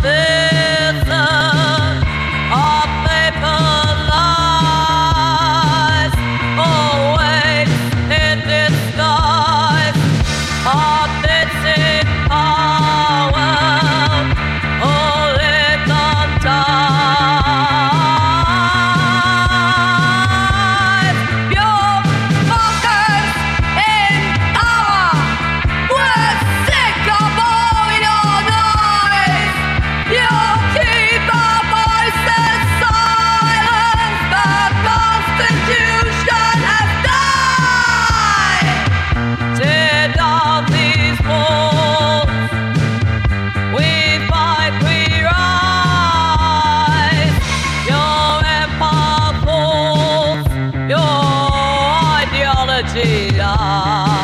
bird. Georgia.